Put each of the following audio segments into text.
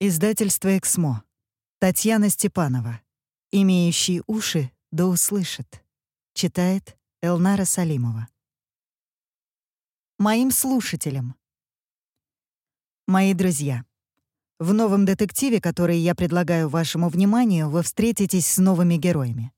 Издательство «Эксмо». Татьяна Степанова. «Имеющий уши да услышит». Читает Элнара Салимова. Моим слушателям. Мои друзья, в новом детективе, который я предлагаю вашему вниманию, вы встретитесь с новыми героями.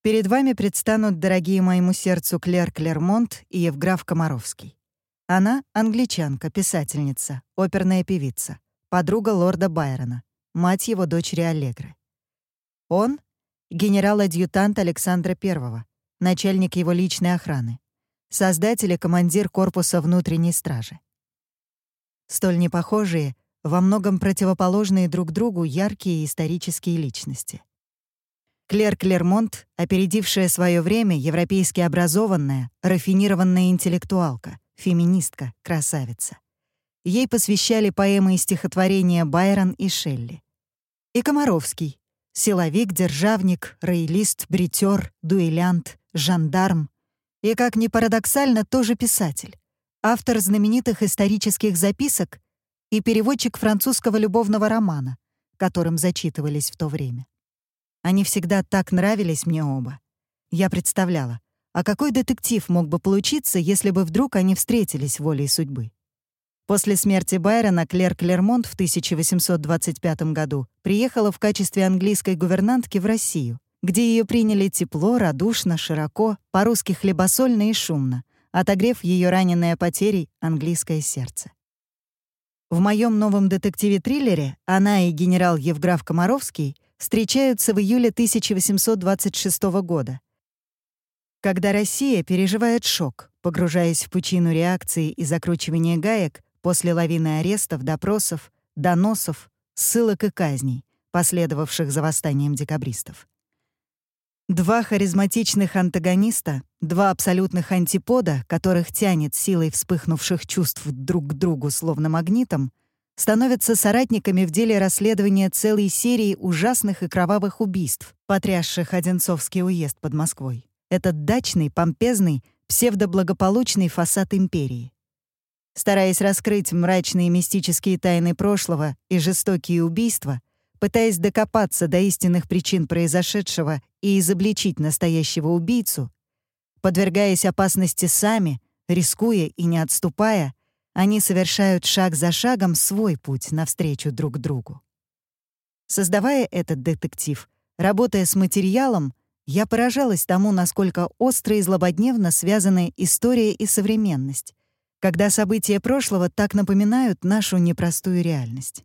Перед вами предстанут дорогие моему сердцу Клер Клермонт и Евграф Комаровский. Она — англичанка, писательница, оперная певица — подруга лорда Байрона, мать его дочери Аллегры. Он — генерал-адъютант Александра I, начальник его личной охраны, создатель и командир корпуса внутренней стражи. Столь непохожие, во многом противоположные друг другу яркие исторические личности. Клер Клермонт, опередившая свое время, европейски образованная, рафинированная интеллектуалка, феминистка, красавица. Ей посвящали поэмы и стихотворения Байрон и Шелли. И Комаровский — силовик, державник, роялист, бритер, дуэлянт, жандарм. И, как ни парадоксально, тоже писатель. Автор знаменитых исторических записок и переводчик французского любовного романа, которым зачитывались в то время. Они всегда так нравились мне оба. Я представляла, а какой детектив мог бы получиться, если бы вдруг они встретились волей судьбы? После смерти Байрона Клер Клермонт в 1825 году приехала в качестве английской гувернантки в Россию, где ее приняли тепло, радушно, широко, по-русски хлебосольно и шумно, отогрев ее раненое потерей английское сердце. В моем новом детективе-триллере она и генерал Евграф Комаровский встречаются в июле 1826 года, когда Россия переживает шок, погружаясь в пучину реакции и закручивания гаек после лавины арестов, допросов, доносов, ссылок и казней, последовавших за восстанием декабристов. Два харизматичных антагониста, два абсолютных антипода, которых тянет силой вспыхнувших чувств друг к другу словно магнитом, становятся соратниками в деле расследования целой серии ужасных и кровавых убийств, потрясших Одинцовский уезд под Москвой. Этот дачный, помпезный, псевдоблагополучный фасад империи стараясь раскрыть мрачные мистические тайны прошлого и жестокие убийства, пытаясь докопаться до истинных причин произошедшего и изобличить настоящего убийцу, подвергаясь опасности сами, рискуя и не отступая, они совершают шаг за шагом свой путь навстречу друг другу. Создавая этот детектив, работая с материалом, я поражалась тому, насколько остро и злободневно связаны история и современность, когда события прошлого так напоминают нашу непростую реальность.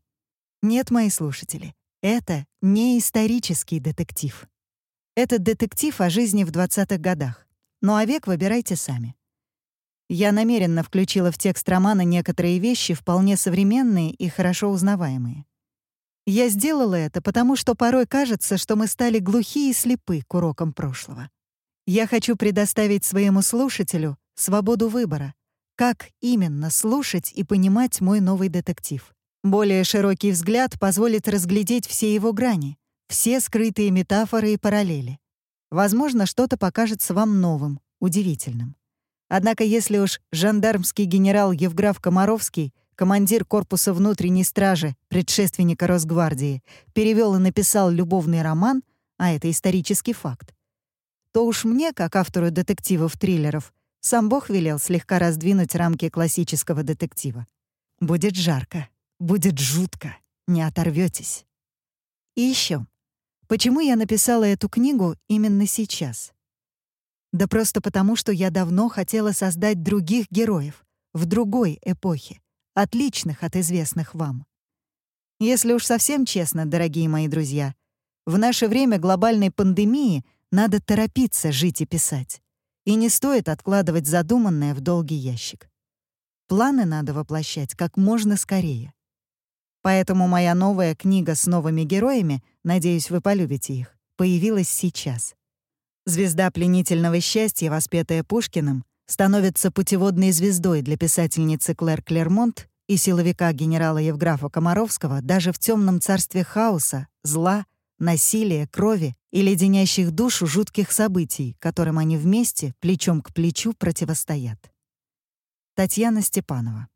Нет, мои слушатели, это не исторический детектив. Это детектив о жизни в 20-х годах. Ну а век выбирайте сами. Я намеренно включила в текст романа некоторые вещи, вполне современные и хорошо узнаваемые. Я сделала это, потому что порой кажется, что мы стали глухи и слепы к урокам прошлого. Я хочу предоставить своему слушателю свободу выбора — как именно слушать и понимать мой новый детектив. Более широкий взгляд позволит разглядеть все его грани, все скрытые метафоры и параллели. Возможно, что-то покажется вам новым, удивительным. Однако если уж жандармский генерал Евграф Комаровский, командир корпуса внутренней стражи, предшественника Росгвардии, перевел и написал любовный роман, а это исторический факт, то уж мне, как автору детективов-триллеров, сам Бог велел слегка раздвинуть рамки классического детектива. Будет жарко, будет жутко, не оторветесь. И еще, почему я написала эту книгу именно сейчас? Да просто потому, что я давно хотела создать других героев, в другой эпохе, отличных от известных вам. Если уж совсем честно, дорогие мои друзья, в наше время глобальной пандемии надо торопиться жить и писать и не стоит откладывать задуманное в долгий ящик. Планы надо воплощать как можно скорее. Поэтому моя новая книга с новыми героями, надеюсь, вы полюбите их, появилась сейчас. Звезда пленительного счастья, воспетая Пушкиным, становится путеводной звездой для писательницы Клэр Клермонт и силовика генерала Евграфа Комаровского даже в темном царстве хаоса, зла насилия, крови и леденящих душу жутких событий, которым они вместе, плечом к плечу, противостоят. Татьяна Степанова